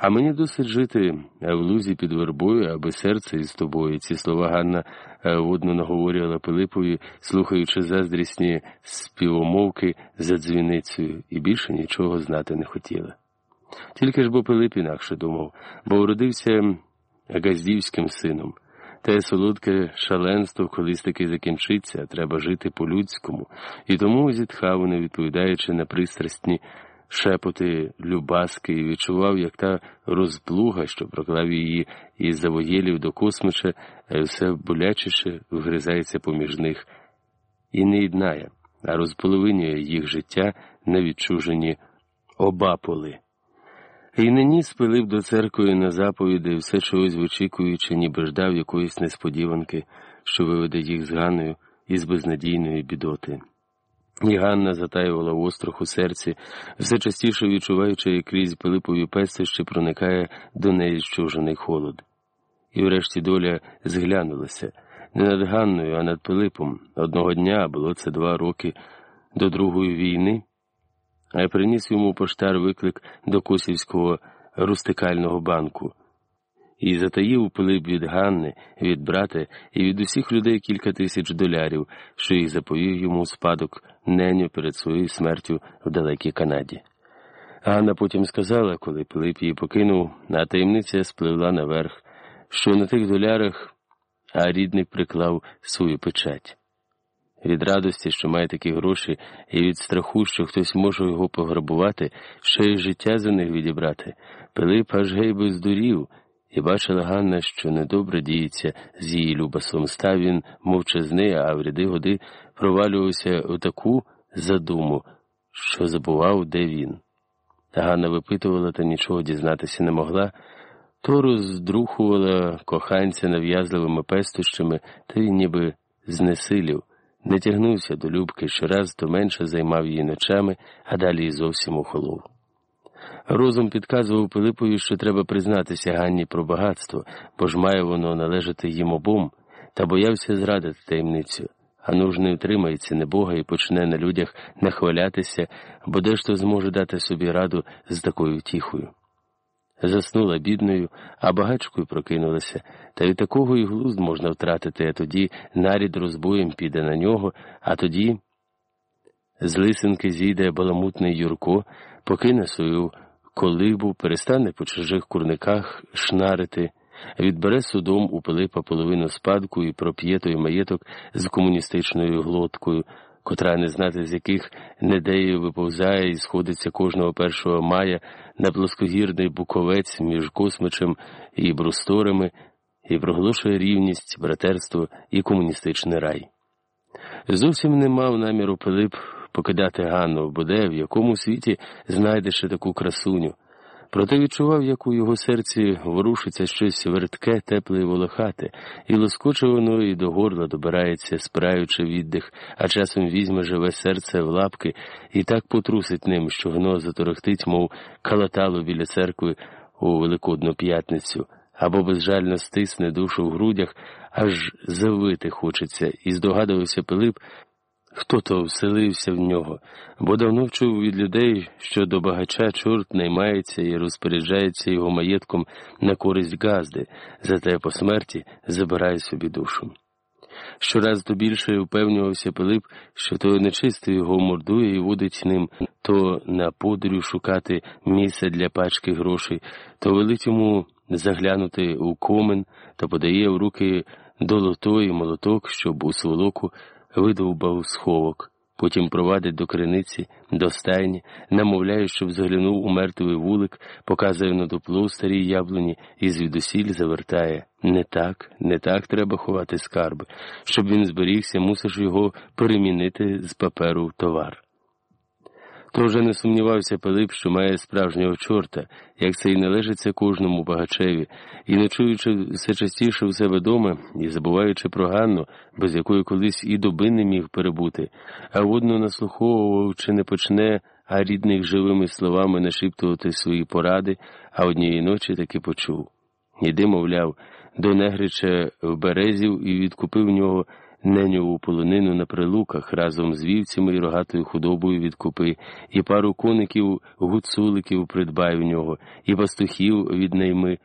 А мені досить жити в лузі під вербою, аби серце із тобою. Ці слова Ганна е, водно наговорювала Пилипові, слухаючи заздрісні співомовки за дзвіницею, і більше нічого знати не хотіла. Тільки ж бо Пилип інакше думав, бо уродився газдівським сином. Те солодке шаленство колись таки закінчиться, треба жити по-людському, і тому зітхав, не відповідаючи на пристрастні шепоти Любаски, і відчував, як та розплуга, що проклав її із завоєлів до космича, все болячіше вгризається поміж них, і не єднає, а розполовинює їх життя на відчужені обаполи. І нині спилив до церкви на заповіди, все чогось вичікуючи, ніби ждав якоїсь несподіванки, що виведе їх з Ганною із безнадійної бідоти. І Ганна затаювала острах у серці, все частіше відчуваючи, як крізь Пилипові пестощі проникає до неї зчужений холод. І врешті доля зглянулася не над Ганною, а над Пилипом. Одного дня, було це два роки до Другої війни а приніс йому поштар виклик до Косівського рустикального банку і затаїв Пилип від Ганни, від брата і від усіх людей кілька тисяч долярів, що їх заповів йому спадок неню перед своєю смертю в далекій Канаді. Ганна потім сказала, коли Пилип її покинув, а таємниця спливла наверх, що на тих долярах а рідник приклав свою печать. Від радості, що має такі гроші, і від страху, що хтось може його пограбувати, ще й життя за них відібрати. Пилип аж гей здурів, і бачила Ганна, що недобре діється з її любасом. Став він мовчазний, а в ряди годи провалювався у таку задуму, що забував, де він. Та Ганна випитувала та нічого дізнатися не могла, то роздрухувала коханця нав'язливими пестощами, та він ніби знесилів не тягнувся до Любки щораз, то менше займав її ночами, а далі й зовсім ухолов. Розум підказував Пилипові, що треба признатися Ганні про багатство, бо ж має воно належати їм обом, та боявся зрадити таємницю, а нуж не втримається небога і почне на людях нахвалятися, бо дехто зможе дати собі раду з такою втіхою. Заснула бідною, а багачкою прокинулася, та й такого і глузд можна втратити, а тоді нарід розбоєм піде на нього, а тоді з лисинки зійде баламутний Юрко, покине свою колибу, перестане по чужих курниках шнарити, відбере судом у Пилипа половину спадку і проп'є той маєток з комуністичною глоткою котра не знати з яких недею виповзає і сходиться кожного першого мая на плоскогірний буковець між космичем і брусторами і проголошує рівність, братерство і комуністичний рай. Зовсім не мав наміру Пилип покидати Ганну, де в якому світі знайдеш таку красуню. Проте відчував, як у його серці ворушиться щось вертке, тепле і волохате, і лоскоче воно і до горла добирається, спираючи віддих, а часом візьме живе серце в лапки і так потрусить ним, що гно заторохтить, мов калатало біля церкви у Великодну п'ятницю, або безжально стисне душу в грудях, аж завити хочеться, і здогадувався Пилип, Хто то вселився в нього, бо давно вчув від людей, що до багача чорт наймається і розпоряджається його маєтком на користь газди, зате по смерті забирає собі душу. Щораз то більше впевнювався Пилип, що той нечистий його мордує і водить ним то на подорю шукати місце для пачки грошей, то велить йому заглянути у комен та подає в руки долотой молоток, щоб у сволоку видовбав сховок, потім провадить до криниці, до стайні, намовляє, щоб заглянув у мертвий вулик, показує на дупло старій яблуні і звідусіль завертає. Не так, не так треба ховати скарби. Щоб він зберігся, мусиш його перемінити з паперу в товар. То вже не сумнівався Пилип, що має справжнього чорта, як це і належиться кожному багачеві, і ночуючи все частіше у себе дома і забуваючи про Ганну, без якої колись і доби не міг перебути, а водно наслуховував, чи не почне, а рідних живими словами нашіптувати свої поради, а однієї ночі таки почув. Іди, мовляв, до Негрича в березів і відкупив в нього неньову полонину на прилуках разом з вівцями і рогатою худобою від купи, і пару коників гуцуликів придбай в нього, і пастухів від найми.